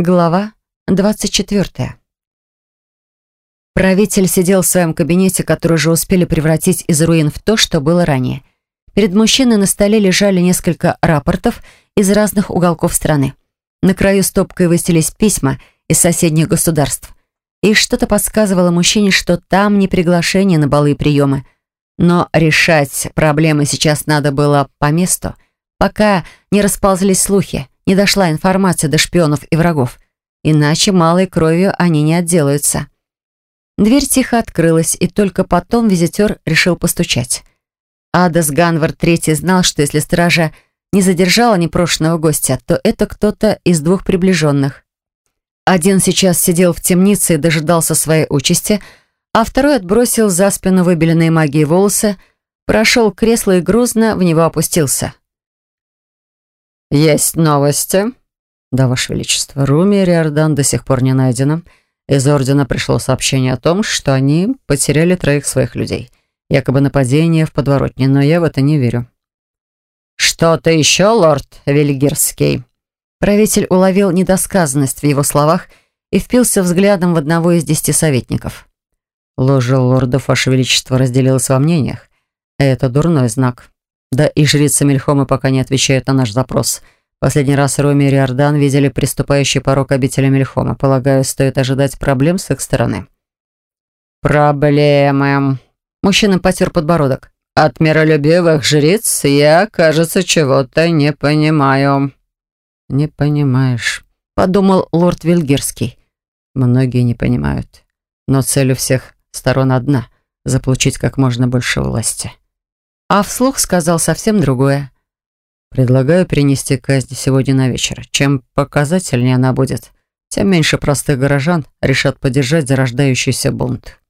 Глава 24. Правитель сидел в своем кабинете, который уже успели превратить из руин в то, что было ранее. Перед мужчиной на столе лежали несколько рапортов из разных уголков страны. На краю стопкой высились письма из соседних государств. И что-то подсказывало мужчине, что там не приглашение на балы и приемы. Но решать проблемы сейчас надо было по месту, пока не расползлись слухи не дошла информация до шпионов и врагов. Иначе малой кровью они не отделаются. Дверь тихо открылась, и только потом визитер решил постучать. Адас Ганвар третий знал, что если стража не задержала непрошенного гостя, то это кто-то из двух приближенных. Один сейчас сидел в темнице и дожидался своей участи, а второй отбросил за спину выбеленные магией волосы, прошел к креслу и грузно в него опустился. «Есть новости?» «Да, Ваше Величество, Руми и Риордан до сих пор не найдено. Из Ордена пришло сообщение о том, что они потеряли троих своих людей. Якобы нападение в подворотне, но я в это не верю». «Что-то еще, лорд Вильгерский?» Правитель уловил недосказанность в его словах и впился взглядом в одного из десяти советников. «Ложа лордов, Ваше Величество, разделилась во мнениях. Это дурной знак». Да и жрица Мельхома пока не отвечает на наш запрос. Последний раз Роми и Риордан видели приступающий порог обители Мельхома. Полагаю, стоит ожидать проблем с их стороны. «Проблемы...» Мужчина потер подбородок. «От миролюбивых жриц я, кажется, чего-то не понимаю». «Не понимаешь», — подумал лорд Вильгерский. «Многие не понимают. Но цель у всех сторон одна — заполучить как можно больше власти» а вслух сказал совсем другое. «Предлагаю принести казнь сегодня на вечер. Чем показательнее она будет, тем меньше простых горожан решат поддержать зарождающийся бунт».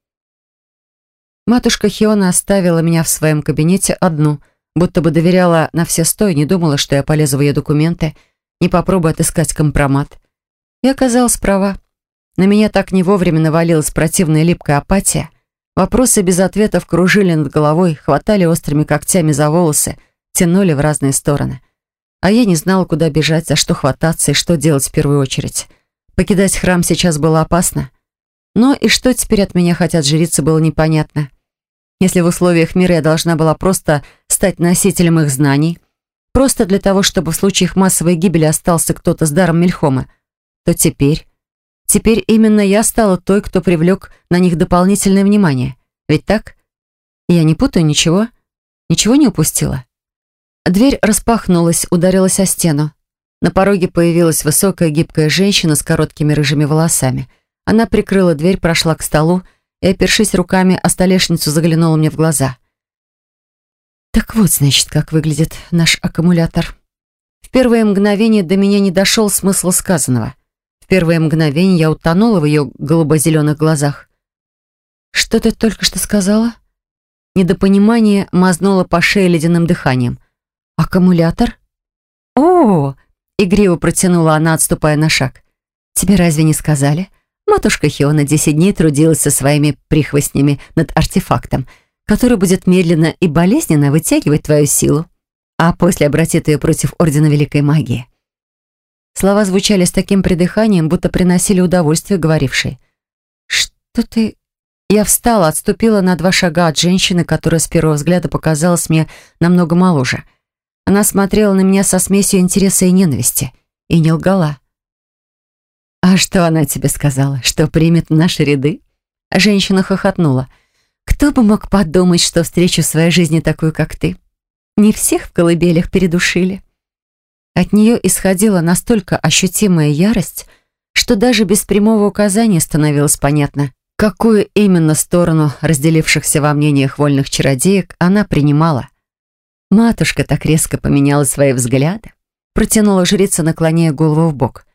Матушка Хиона оставила меня в своем кабинете одну, будто бы доверяла на все сто и не думала, что я полезу в ее документы, не попробую отыскать компромат. И оказалась права. На меня так не вовремя навалилась противная липкая апатия, Вопросы без ответов кружили над головой, хватали острыми когтями за волосы, тянули в разные стороны. А я не знала, куда бежать, за что хвататься и что делать в первую очередь. Покидать храм сейчас было опасно. Но и что теперь от меня хотят жрицы, было непонятно. Если в условиях мира я должна была просто стать носителем их знаний, просто для того, чтобы в случае их массовой гибели остался кто-то с даром Мельхома, то теперь Теперь именно я стала той, кто привлек на них дополнительное внимание. Ведь так? Я не путаю ничего? Ничего не упустила? Дверь распахнулась, ударилась о стену. На пороге появилась высокая гибкая женщина с короткими рыжими волосами. Она прикрыла дверь, прошла к столу и, опершись руками о столешницу, заглянула мне в глаза. «Так вот, значит, как выглядит наш аккумулятор». В первое мгновение до меня не дошел смысл сказанного – в первое мгновение я утонула в ее голубо-зеленых глазах. «Что ты только что сказала?» Недопонимание мазнуло по шее ледяным дыханием. «Аккумулятор?» «О!» — игриво протянула она, отступая на шаг. «Тебе разве не сказали?» Матушка Хиона десять дней трудилась со своими прихвостнями над артефактом, который будет медленно и болезненно вытягивать твою силу, а после обратит ее против Ордена Великой Магии. Слова звучали с таким придыханием, будто приносили удовольствие говорившей. «Что ты...» Я встала, отступила на два шага от женщины, которая с первого взгляда показалась мне намного моложе. Она смотрела на меня со смесью интереса и ненависти. И не лгала. «А что она тебе сказала? Что примет наши ряды?» Женщина хохотнула. «Кто бы мог подумать, что встречу в своей жизни такую, как ты? Не всех в колыбелях передушили». От нее исходила настолько ощутимая ярость, что даже без прямого указания становилось понятно, какую именно сторону разделившихся во мнениях вольных чародеек она принимала. Матушка так резко поменяла свои взгляды, протянула жрица, наклоняя голову в бок.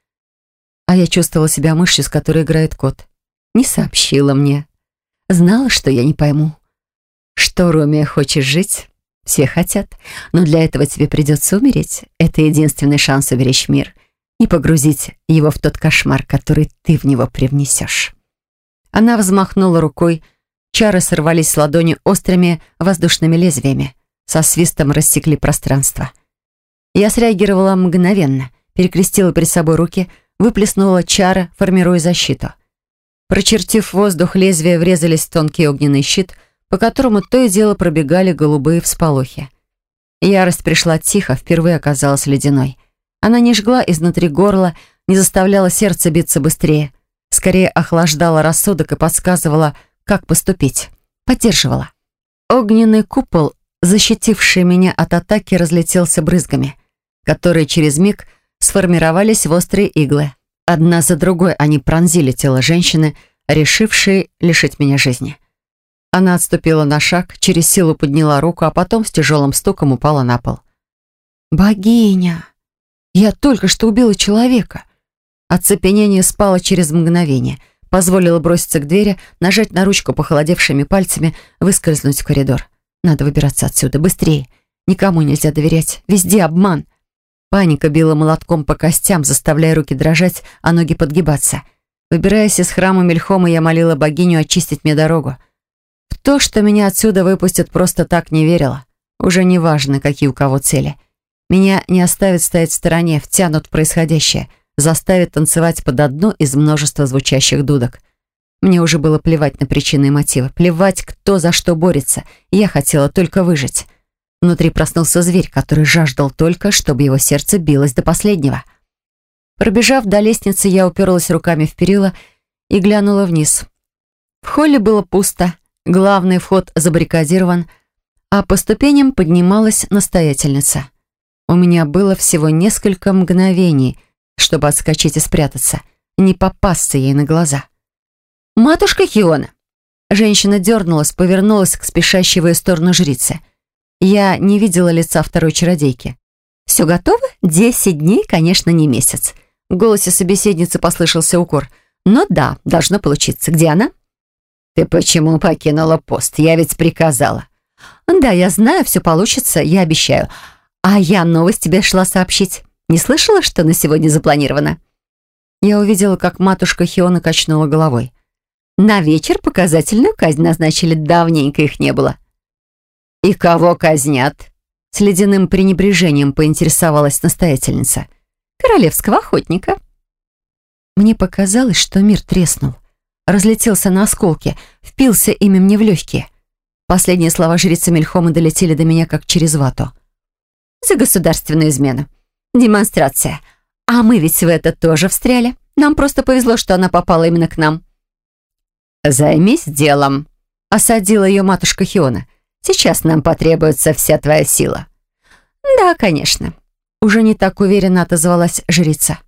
А я чувствовала себя мышью, с которой играет кот. Не сообщила мне. Знала, что я не пойму. Что, Ромия, хочешь жить? Все хотят, но для этого тебе придется умереть. Это единственный шанс уберечь мир. Не погрузить его в тот кошмар, который ты в него привнесешь. Она взмахнула рукой. Чары сорвались с ладони острыми воздушными лезвиями. Со свистом рассекли пространство. Я среагировала мгновенно, перекрестила перед собой руки, выплеснула чары, формируя защиту. Прочертив воздух, лезвия врезались в тонкий огненный щит, по которому то и дело пробегали голубые всполохи. Ярость пришла тихо, впервые оказалась ледяной. Она не жгла изнутри горла, не заставляла сердце биться быстрее. Скорее охлаждала рассудок и подсказывала, как поступить. Поддерживала. Огненный купол, защитивший меня от атаки, разлетелся брызгами, которые через миг сформировались в острые иглы. Одна за другой они пронзили тело женщины, решившей лишить меня жизни. Она отступила на шаг, через силу подняла руку, а потом с тяжелым стуком упала на пол. «Богиня! Я только что убила человека!» Оцепенение спало через мгновение. Позволило броситься к двери, нажать на ручку похолодевшими пальцами, выскользнуть в коридор. Надо выбираться отсюда, быстрее. Никому нельзя доверять. Везде обман. Паника била молотком по костям, заставляя руки дрожать, а ноги подгибаться. Выбираясь из храма Мельхома, я молила богиню очистить мне дорогу. В то, что меня отсюда выпустят, просто так не верила. Уже не важно, какие у кого цели. Меня не оставят стоять в стороне, втянут в происходящее, заставят танцевать под одну из множества звучащих дудок. Мне уже было плевать на причины и мотивы, плевать, кто за что борется. Я хотела только выжить. Внутри проснулся зверь, который жаждал только, чтобы его сердце билось до последнего. Пробежав до лестницы, я уперлась руками в перила и глянула вниз. В холле было пусто, главный вход забаррикадирован, а по ступеням поднималась настоятельница. У меня было всего несколько мгновений, чтобы отскочить и спрятаться, не попасться ей на глаза. «Матушка Хиона!» Женщина дернулась, повернулась к спешащей в ее сторону жрице. Я не видела лица второй чародейки. «Все готово? Десять дней, конечно, не месяц». В голосе собеседницы послышался укор. «Но да, должно получиться. Где она?» «Ты почему покинула пост? Я ведь приказала». «Да, я знаю, все получится, я обещаю. А я новость тебе шла сообщить. Не слышала, что на сегодня запланировано?» Я увидела, как матушка Хиона качнула головой. «На вечер показательную казнь назначили, давненько их не было». «И кого казнят?» С ледяным пренебрежением поинтересовалась настоятельница. «Королевского охотника». Мне показалось, что мир треснул. Разлетелся на осколки, впился ими мне в легкие. Последние слова жрицы Мельхома долетели до меня, как через вату. «За государственную измену. Демонстрация. А мы ведь в это тоже встряли. Нам просто повезло, что она попала именно к нам». «Займись делом», — осадила ее матушка Хиона. Сейчас нам потребуется вся твоя сила». «Да, конечно». Уже не так уверенно отозвалась жрица.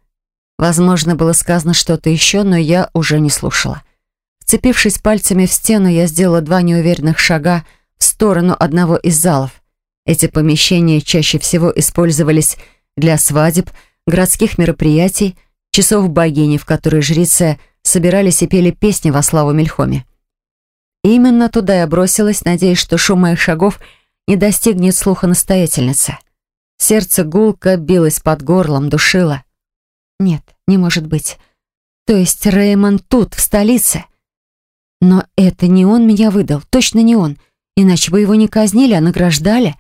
Возможно, было сказано что-то еще, но я уже не слушала. Вцепившись пальцами в стену, я сделала два неуверенных шага в сторону одного из залов. Эти помещения чаще всего использовались для свадеб, городских мероприятий, часов богини, в которые жрицы собирались и пели песни во славу Мельхоме. Именно туда я бросилась, надеясь, что шум моих шагов не достигнет слуха настоятельницы. Сердце гулко билось под горлом, душило. Нет, не может быть. То есть Реймон тут, в столице. Но это не он меня выдал, точно не он. Иначе бы его не казнили, а награждали.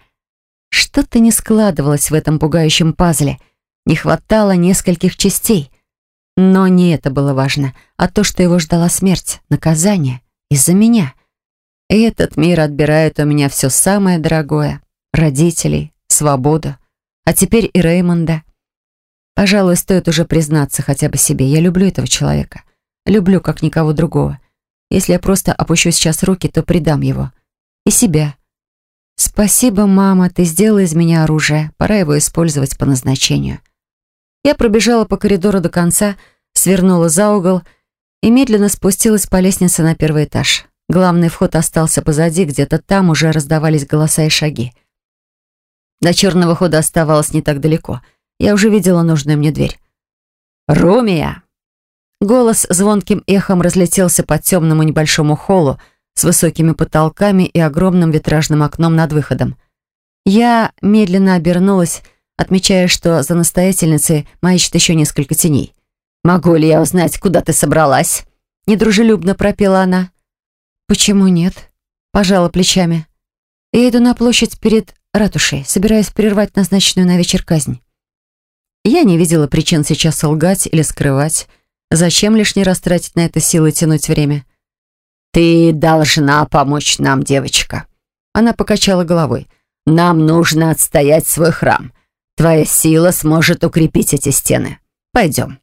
Что-то не складывалось в этом пугающем пазле. Не хватало нескольких частей. Но не это было важно, а то, что его ждала смерть, наказание. Из-за меня. Этот мир отбирает у меня все самое дорогое. Родителей, свободу. А теперь и Реймонда. Пожалуй, стоит уже признаться хотя бы себе. Я люблю этого человека. Люблю, как никого другого. Если я просто опущу сейчас руки, то предам его. И себя. Спасибо, мама, ты сделала из меня оружие. Пора его использовать по назначению. Я пробежала по коридору до конца, свернула за угол и медленно спустилась по лестнице на первый этаж. Главный вход остался позади, где-то там уже раздавались голоса и шаги. До черного хода оставалось не так далеко. Я уже видела нужную мне дверь. «Румия!» Голос звонким эхом разлетелся по темному небольшому холлу с высокими потолками и огромным витражным окном над выходом. Я медленно обернулась, отмечая, что за настоятельницей маячит еще несколько теней. «Могу ли я узнать, куда ты собралась?» Недружелюбно пропела она. «Почему нет?» Пожала плечами. «Я иду на площадь перед ратушей, собираясь прервать назначенную на вечер казнь». Я не видела причин сейчас лгать или скрывать. Зачем лишний раз тратить на это силы и тянуть время? «Ты должна помочь нам, девочка». Она покачала головой. «Нам нужно отстоять свой храм. Твоя сила сможет укрепить эти стены. Пойдем».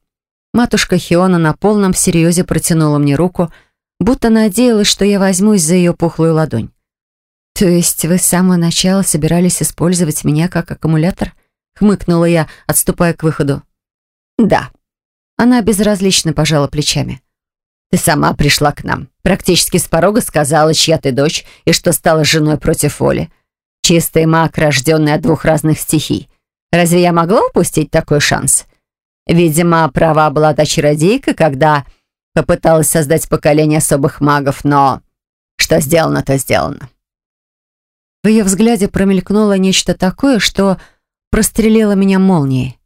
Матушка Хиона на полном серьезе протянула мне руку, будто надеялась, что я возьмусь за ее пухлую ладонь. «То есть вы с самого начала собирались использовать меня как аккумулятор?» хмыкнула я, отступая к выходу. «Да». Она безразлично пожала плечами. «Ты сама пришла к нам. Практически с порога сказала, чья ты дочь и что стала женой против воли. Чистый маг, рожденный от двух разных стихий. Разве я могла упустить такой шанс? Видимо, права была та чародейка, когда попыталась создать поколение особых магов, но что сделано, то сделано». В ее взгляде промелькнуло нечто такое, что прострелила меня молнией.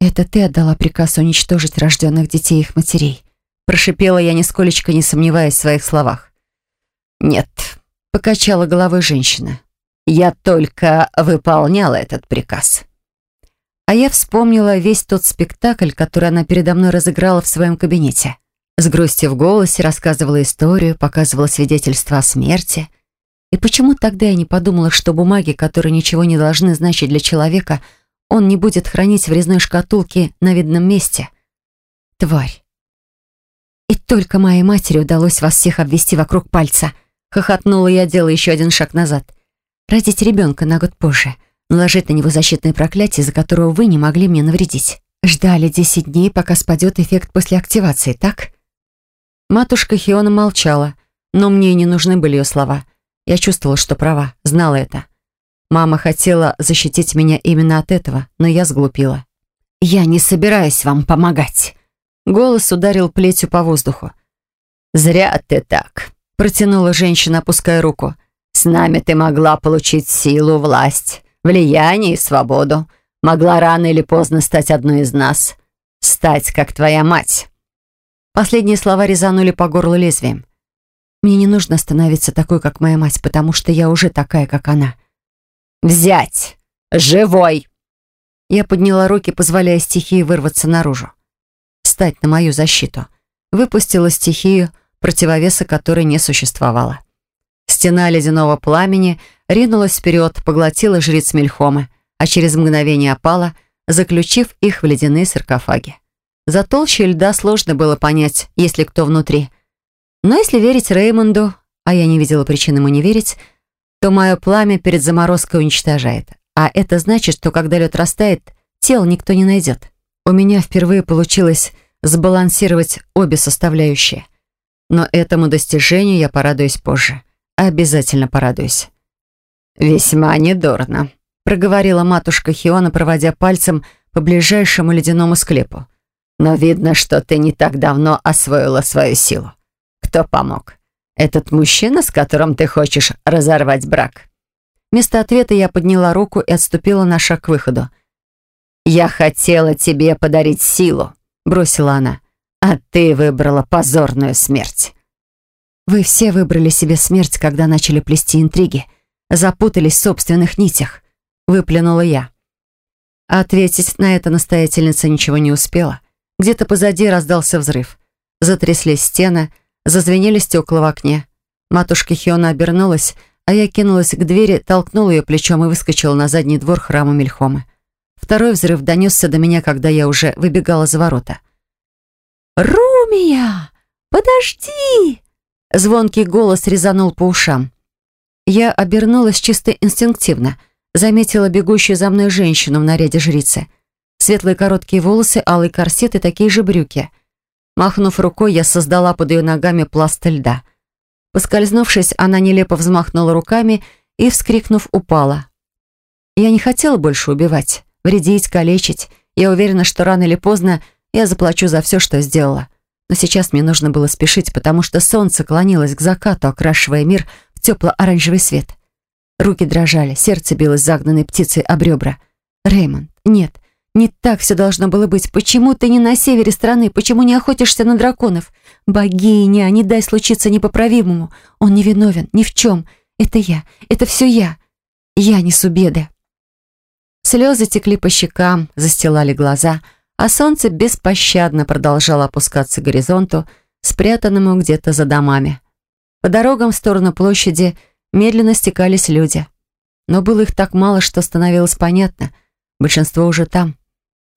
«Это ты отдала приказ уничтожить рожденных детей и их матерей», прошипела я, нисколечко не сомневаясь в своих словах. «Нет», — покачала головой женщина. «Я только выполняла этот приказ». А я вспомнила весь тот спектакль, который она передо мной разыграла в своем кабинете. С грустью в голосе рассказывала историю, показывала свидетельства о смерти — и почему тогда я не подумала, что бумаги, которые ничего не должны значить для человека, он не будет хранить в резной шкатулке на видном месте? Тварь. И только моей матери удалось вас всех обвести вокруг пальца. Хохотнула я, делая еще один шаг назад. Родить ребенка на год позже. Наложить на него защитное проклятие, за которого вы не могли мне навредить. Ждали десять дней, пока спадет эффект после активации, так? Матушка Хиона молчала, но мне не нужны были ее слова. Я чувствовала, что права, знала это. Мама хотела защитить меня именно от этого, но я сглупила. «Я не собираюсь вам помогать». Голос ударил плетью по воздуху. «Зря ты так», — протянула женщина, опуская руку. «С нами ты могла получить силу, власть, влияние и свободу. Могла рано или поздно стать одной из нас. Стать, как твоя мать». Последние слова резанули по горлу лезвием. Мне не нужно становиться такой, как моя мать, потому что я уже такая, как она. «Взять! Живой!» Я подняла руки, позволяя стихии вырваться наружу. Встать на мою защиту. Выпустила стихию, противовеса которой не существовало. Стена ледяного пламени ринулась вперед, поглотила жриц Мельхомы, а через мгновение опала, заключив их в ледяные саркофаги. За толщей льда сложно было понять, есть ли кто внутри — но если верить Реймонду, а я не видела причин ему не верить, то мое пламя перед заморозкой уничтожает. А это значит, что когда лед растает, тел никто не найдет. У меня впервые получилось сбалансировать обе составляющие. Но этому достижению я порадуюсь позже. Обязательно порадуюсь. «Весьма недурно», — проговорила матушка Хиона, проводя пальцем по ближайшему ледяному склепу. «Но видно, что ты не так давно освоила свою силу. Кто помог? Этот мужчина, с которым ты хочешь разорвать брак?» Вместо ответа я подняла руку и отступила на шаг к выходу. «Я хотела тебе подарить силу», — бросила она, «а ты выбрала позорную смерть». «Вы все выбрали себе смерть, когда начали плести интриги, запутались в собственных нитях», — выплюнула я. ответить на это настоятельница ничего не успела. Где-то позади раздался взрыв. Затряслись стены, Зазвенели стекла в окне. Матушка Хиона обернулась, а я кинулась к двери, толкнула ее плечом и выскочила на задний двор храма Мельхомы. Второй взрыв донесся до меня, когда я уже выбегала за ворота. «Румия! Подожди!» Звонкий голос резанул по ушам. Я обернулась чисто инстинктивно, заметила бегущую за мной женщину в наряде жрицы. Светлые короткие волосы, алый корсет и такие же брюки. Махнув рукой, я создала под ее ногами пласт льда. Поскользнувшись, она нелепо взмахнула руками и, вскрикнув, упала. Я не хотела больше убивать, вредить, калечить. Я уверена, что рано или поздно я заплачу за все, что сделала. Но сейчас мне нужно было спешить, потому что солнце клонилось к закату, окрашивая мир в тепло-оранжевый свет. Руки дрожали, сердце билось загнанной птицей об ребра. «Реймонд, нет, не так все должно было быть. Почему ты не на севере страны? Почему не охотишься на драконов? Богиня, не дай случиться непоправимому. Он не виновен ни в чем. Это я. Это все я. Я несу беды. Слезы текли по щекам, застилали глаза, а солнце беспощадно продолжало опускаться к горизонту, спрятанному где-то за домами. По дорогам в сторону площади медленно стекались люди. Но было их так мало, что становилось понятно. Большинство уже там.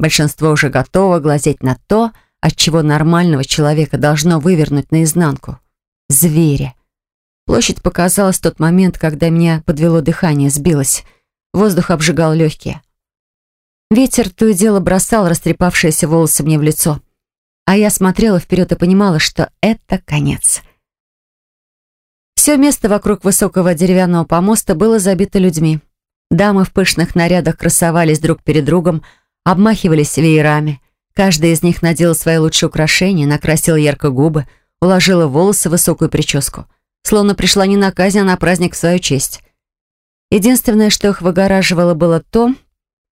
Большинство уже готово глазеть на то, от чего нормального человека должно вывернуть наизнанку. Звери. Площадь показалась в тот момент, когда меня подвело дыхание, сбилось. Воздух обжигал легкие. Ветер то и дело бросал растрепавшиеся волосы мне в лицо. А я смотрела вперед и понимала, что это конец. Все место вокруг высокого деревянного помоста было забито людьми. Дамы в пышных нарядах красовались друг перед другом, обмахивались веерами. Каждая из них надела свои лучшие украшения, накрасила ярко губы, уложила волосы в высокую прическу. Словно пришла не на казнь, а на праздник в свою честь. Единственное, что их выгораживало, было то,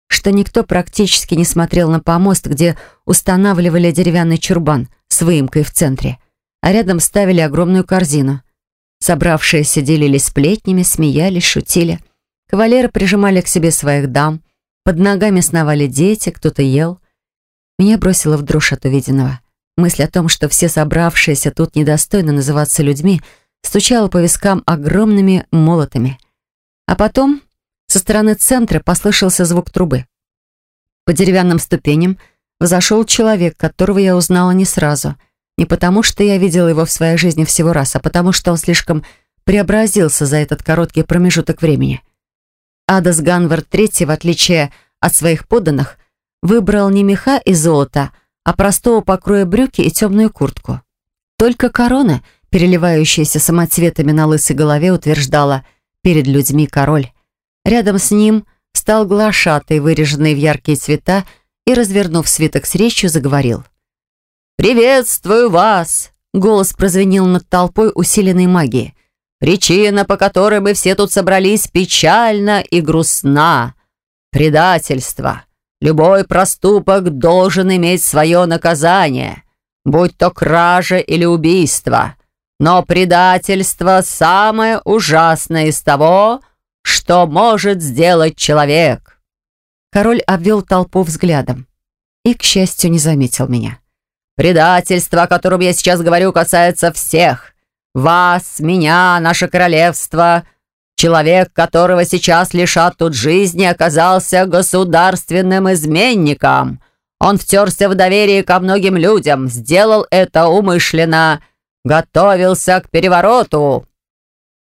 что никто практически не смотрел на помост, где устанавливали деревянный чурбан с выемкой в центре, а рядом ставили огромную корзину. Собравшиеся делились сплетнями, смеялись, шутили. Кавалеры прижимали к себе своих дам, под ногами сновали дети, кто-то ел. Меня бросило в дрожь от увиденного. Мысль о том, что все собравшиеся тут недостойно называться людьми, стучала по вискам огромными молотами. А потом со стороны центра послышался звук трубы. По деревянным ступеням взошел человек, которого я узнала не сразу. Не потому, что я видела его в своей жизни всего раз, а потому, что он слишком преобразился за этот короткий промежуток времени. Адас Ганвард III, в отличие от своих подданных, выбрал не меха и золото, а простого покроя брюки и темную куртку. Только корона, переливающаяся самоцветами на лысой голове, утверждала «перед людьми король». Рядом с ним стал глашатый, выреженный в яркие цвета, и, развернув свиток с речью, заговорил. «Приветствую вас!» — голос прозвенел над толпой усиленной магии. «Причина, по которой мы все тут собрались, печальна и грустна. Предательство. Любой проступок должен иметь свое наказание, будь то кража или убийство. Но предательство — самое ужасное из того, что может сделать человек?» Король обвел толпу взглядом и, к счастью, не заметил меня. «Предательство, о котором я сейчас говорю, касается всех. Вас, меня, наше королевство. Человек, которого сейчас лишат тут жизни, оказался государственным изменником. Он втерся в доверие ко многим людям, сделал это умышленно, готовился к перевороту,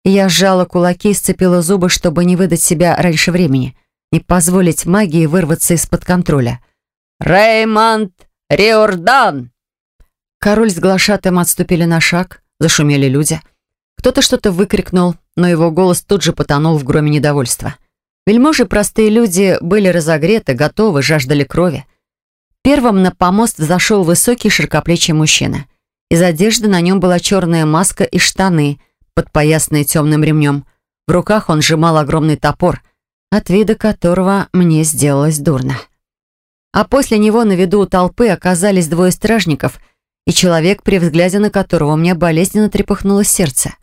я сжала кулаки и сцепила зубы, чтобы не выдать себя раньше времени, не позволить магии вырваться из-под контроля. «Реймонд Риордан!» Король с глашатым отступили на шаг, зашумели люди. Кто-то что-то выкрикнул, но его голос тут же потонул в громе недовольства. Вельможи простые люди были разогреты, готовы, жаждали крови. Первым на помост зашел высокий широкоплечий мужчина. Из одежды на нем была черная маска и штаны — подпоясанный темным ремнем. В руках он сжимал огромный топор, от вида которого мне сделалось дурно. А после него на виду у толпы оказались двое стражников и человек, при взгляде на которого у меня болезненно трепыхнуло сердце.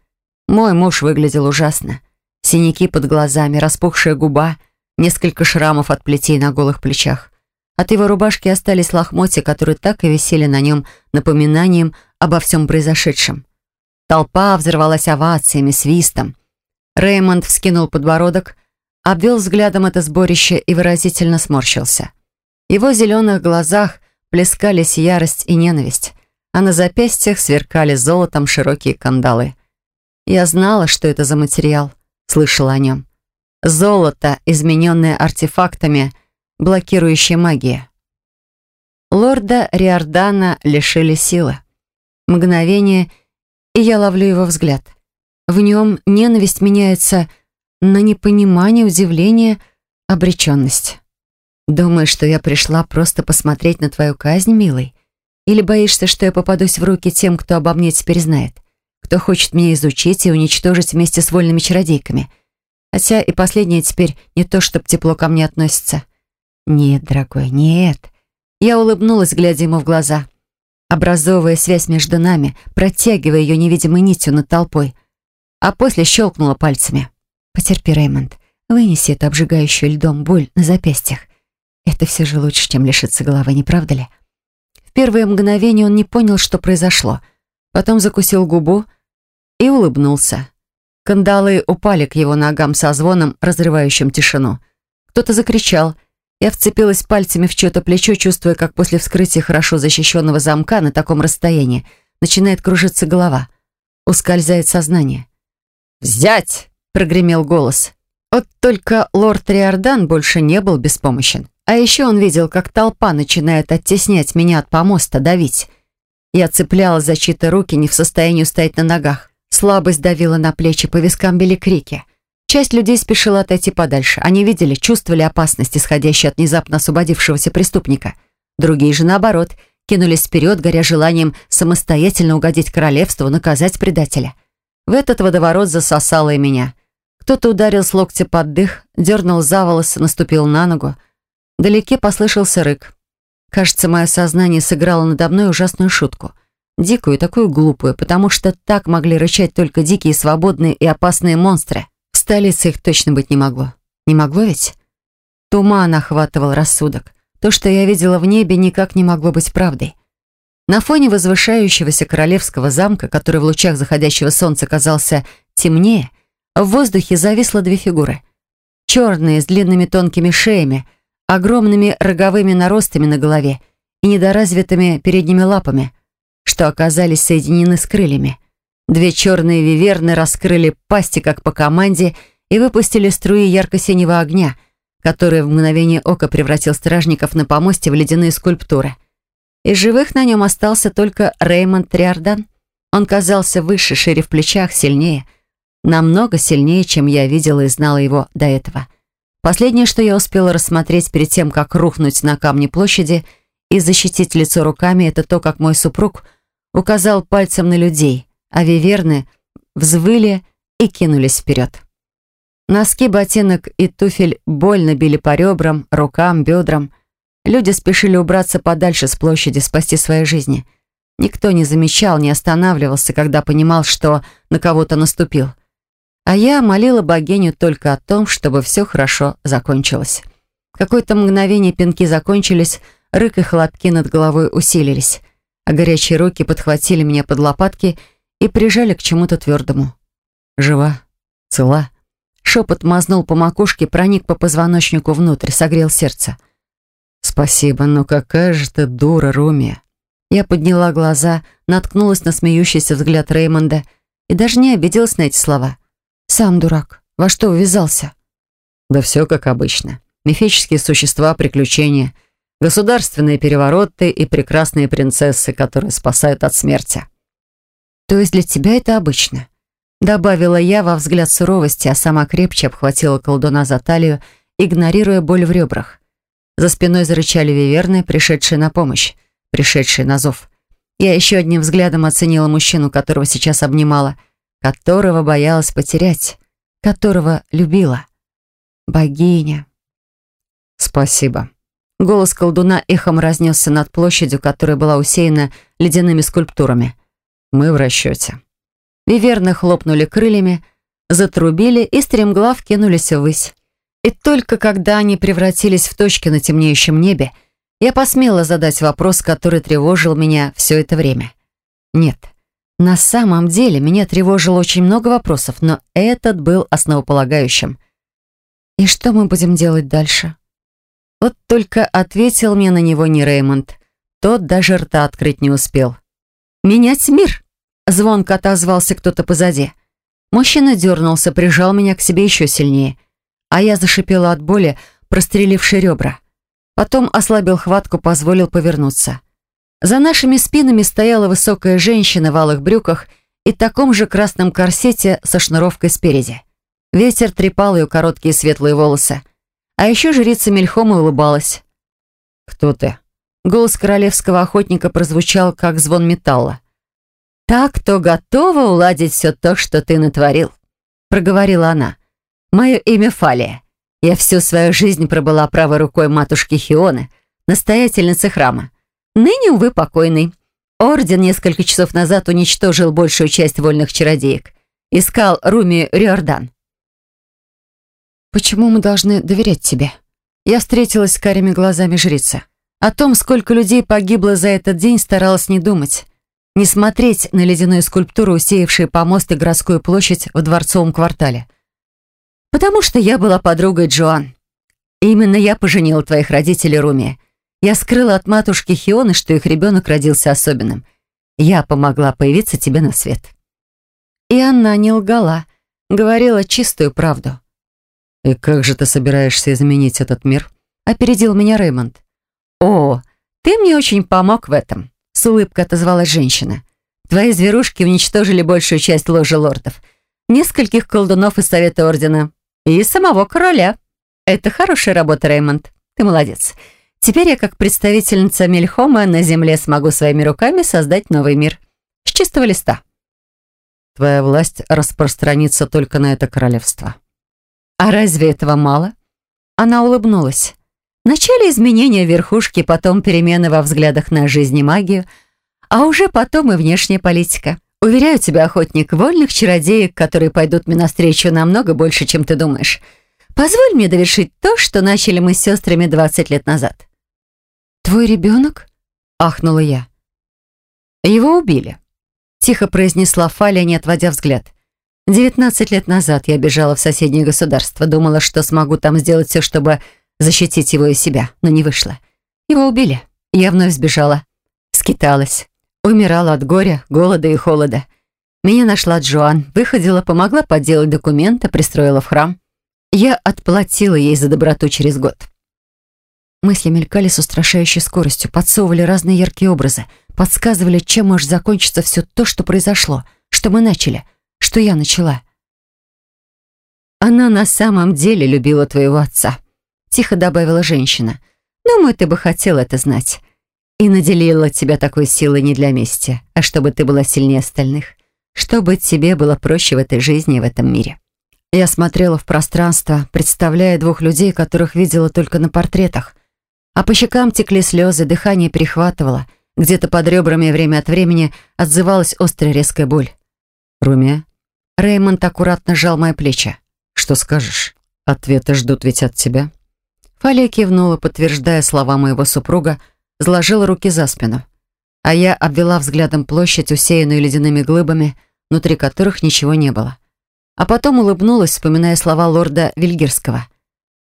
Мой муж выглядел ужасно. Синяки под глазами, распухшая губа, несколько шрамов от плетей на голых плечах. От его рубашки остались лохмотья, которые так и висели на нем напоминанием обо всем произошедшем. Толпа взорвалась овациями, свистом. Реймонд вскинул подбородок, обвел взглядом это сборище и выразительно сморщился. В его зеленых глазах плескались ярость и ненависть, а на запястьях сверкали золотом широкие кандалы. Я знала, что это за материал, слышала о нем. Золото, измененное артефактами, блокирующее магия. Лорда Риордана лишили силы. Мгновение — и я ловлю его взгляд. В нем ненависть меняется на непонимание, удивление, обреченность. Думаешь, что я пришла просто посмотреть на твою казнь, милый? Или боишься, что я попадусь в руки тем, кто обо мне теперь знает? Кто хочет меня изучить и уничтожить вместе с вольными чародейками? Хотя и последнее теперь не то, чтоб тепло ко мне относится. Нет, дорогой, нет. Я улыбнулась, глядя ему в глаза образовывая связь между нами, протягивая ее невидимой нитью над толпой, а после щелкнула пальцами. «Потерпи, Реймонд. Вынеси эту обжигающую льдом боль на запястьях. Это все же лучше, чем лишиться головы, не правда ли? В первые мгновения он не понял, что произошло. Потом закусил губу и улыбнулся. Кандалы упали к его ногам со звоном, разрывающим тишину. Кто-то закричал. Я вцепилась пальцами в чье-то плечо, чувствуя, как после вскрытия хорошо защищенного замка на таком расстоянии начинает кружиться голова. Ускользает сознание. «Взять!» — прогремел голос. Вот только лорд Риордан больше не был беспомощен. А еще он видел, как толпа начинает оттеснять меня от помоста, давить. Я цеплялась за чьи-то руки, не в состоянии стоять на ногах. Слабость давила на плечи, по вискам били крики. Часть людей спешила отойти подальше. Они видели, чувствовали опасность, исходящую от внезапно освободившегося преступника. Другие же, наоборот, кинулись вперед, горя желанием самостоятельно угодить королевству, наказать предателя. В этот водоворот засосало и меня. Кто-то ударил с локтя под дых, дернул за волосы, наступил на ногу. Вдалеке послышался рык. Кажется, мое сознание сыграло надо мной ужасную шутку. Дикую, такую глупую, потому что так могли рычать только дикие, свободные и опасные монстры. В столице их точно быть не могло. Не могло ведь? Туман охватывал рассудок. То, что я видела в небе, никак не могло быть правдой. На фоне возвышающегося королевского замка, который в лучах заходящего солнца казался темнее, в воздухе зависло две фигуры. Черные, с длинными тонкими шеями, огромными роговыми наростами на голове и недоразвитыми передними лапами – что оказались соединены с крыльями. Две черные виверны раскрыли пасти, как по команде, и выпустили струи ярко-синего огня, который в мгновение ока превратил стражников на помосте в ледяные скульптуры. Из живых на нем остался только Реймонд Триордан. Он казался выше, шире в плечах, сильнее. Намного сильнее, чем я видела и знала его до этого. Последнее, что я успела рассмотреть перед тем, как рухнуть на камне площади — и защитить лицо руками, это то, как мой супруг указал пальцем на людей, а виверны взвыли и кинулись вперед. Носки ботинок и туфель больно били по ребрам, рукам, бедрам. Люди спешили убраться подальше с площади, спасти свои жизни. Никто не замечал, не останавливался, когда понимал, что на кого-то наступил. А я молила богиню только о том, чтобы все хорошо закончилось. Какое-то мгновение пинки закончились, Рык и хлопки над головой усилились, а горячие руки подхватили меня под лопатки и прижали к чему-то твердому. Жива, цела. Шепот мазнул по макушке, проник по позвоночнику внутрь, согрел сердце. «Спасибо, но какая же ты дура, Руми!» Я подняла глаза, наткнулась на смеющийся взгляд Реймонда и даже не обиделась на эти слова. «Сам дурак. Во что увязался?» «Да все как обычно. Мифические существа, приключения — Государственные перевороты и прекрасные принцессы, которые спасают от смерти. То есть для тебя это обычно? Добавила я во взгляд суровости, а сама крепче обхватила колдуна за талию, игнорируя боль в ребрах. За спиной зарычали виверны, пришедшие на помощь, пришедшие на зов. Я еще одним взглядом оценила мужчину, которого сейчас обнимала, которого боялась потерять, которого любила. Богиня. Спасибо. Голос колдуна эхом разнесся над площадью, которая была усеяна ледяными скульптурами. «Мы в расчете». Виверны хлопнули крыльями, затрубили и стремглав кинулись ввысь. И только когда они превратились в точки на темнеющем небе, я посмела задать вопрос, который тревожил меня все это время. Нет, на самом деле меня тревожило очень много вопросов, но этот был основополагающим. «И что мы будем делать дальше?» Вот только ответил мне на него не Реймонд. Тот даже рта открыть не успел. «Менять мир!» Звонко отозвался кто-то позади. Мужчина дернулся, прижал меня к себе еще сильнее. А я зашипела от боли, прострелившей ребра. Потом ослабил хватку, позволил повернуться. За нашими спинами стояла высокая женщина в алых брюках и таком же красном корсете со шнуровкой спереди. Ветер трепал ее короткие светлые волосы. А еще жрица Мельхома улыбалась. «Кто ты?» Голос королевского охотника прозвучал, как звон металла. «Так, кто готова уладить все то, что ты натворил», — проговорила она. «Мое имя Фалия. Я всю свою жизнь пробыла правой рукой матушки Хионы, настоятельницы храма. Ныне, увы, покойный. Орден несколько часов назад уничтожил большую часть вольных чародеек. Искал Руми Риордан. Почему мы должны доверять тебе? Я встретилась с карими глазами жрицы. О том, сколько людей погибло за этот день, старалась не думать. Не смотреть на ледяную скульптуру, усеявшую помост и городскую площадь в дворцовом квартале. Потому что я была подругой Джоан. Именно я поженила твоих родителей Руми. Я скрыла от матушки Хионы, что их ребенок родился особенным. Я помогла появиться тебе на свет. И она не лгала, говорила чистую правду. «И как же ты собираешься изменить этот мир?» — опередил меня Реймонд. «О, ты мне очень помог в этом», — с улыбкой отозвалась женщина. «Твои зверушки уничтожили большую часть ложи лордов, нескольких колдунов из Совета Ордена и самого короля. Это хорошая работа, Реймонд. Ты молодец. Теперь я, как представительница Мельхома, на Земле смогу своими руками создать новый мир. С чистого листа». «Твоя власть распространится только на это королевство», а разве этого мало? Она улыбнулась. Вначале изменения верхушки, потом перемены во взглядах на жизнь и магию, а уже потом и внешняя политика. Уверяю тебя, охотник, вольных чародеек, которые пойдут мне навстречу, намного больше, чем ты думаешь. Позволь мне довершить то, что начали мы с сестрами 20 лет назад. «Твой ребенок?» — ахнула я. «Его убили», — тихо произнесла Фаля, не отводя взгляд. Девятнадцать лет назад я бежала в соседнее государство, думала, что смогу там сделать все, чтобы защитить его и себя, но не вышло. Его убили. Я вновь сбежала. Скиталась. Умирала от горя, голода и холода. Меня нашла Джоан, выходила, помогла подделать документы, пристроила в храм. Я отплатила ей за доброту через год. Мысли мелькали с устрашающей скоростью, подсовывали разные яркие образы, подсказывали, чем может закончиться все то, что произошло, что мы начали — что я начала. «Она на самом деле любила твоего отца», — тихо добавила женщина. «Думаю, ты бы хотел это знать. И наделила тебя такой силой не для мести, а чтобы ты была сильнее остальных, чтобы тебе было проще в этой жизни и в этом мире». Я смотрела в пространство, представляя двух людей, которых видела только на портретах. А по щекам текли слезы, дыхание перехватывало. Где-то под ребрами время от времени отзывалась острая резкая боль. «Румия?» Реймонд аккуратно сжал мои плечи. «Что скажешь? Ответы ждут ведь от тебя». Фалия кивнула, подтверждая слова моего супруга, сложила руки за спину. А я обвела взглядом площадь, усеянную ледяными глыбами, внутри которых ничего не было. А потом улыбнулась, вспоминая слова лорда Вильгерского.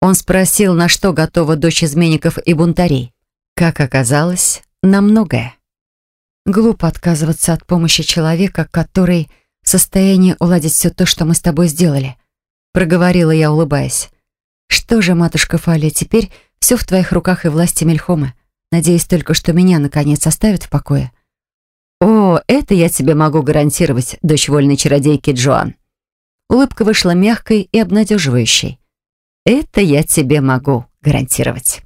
Он спросил, на что готова дочь изменников и бунтарей. Как оказалось, на многое. Глупо отказываться от помощи человека, который в состоянии уладить все то, что мы с тобой сделали», — проговорила я, улыбаясь. «Что же, матушка Фалия, теперь все в твоих руках и власти Мельхома. Надеюсь только, что меня, наконец, оставят в покое». «О, это я тебе могу гарантировать, дочь вольной чародейки Джоан». Улыбка вышла мягкой и обнадеживающей. «Это я тебе могу гарантировать».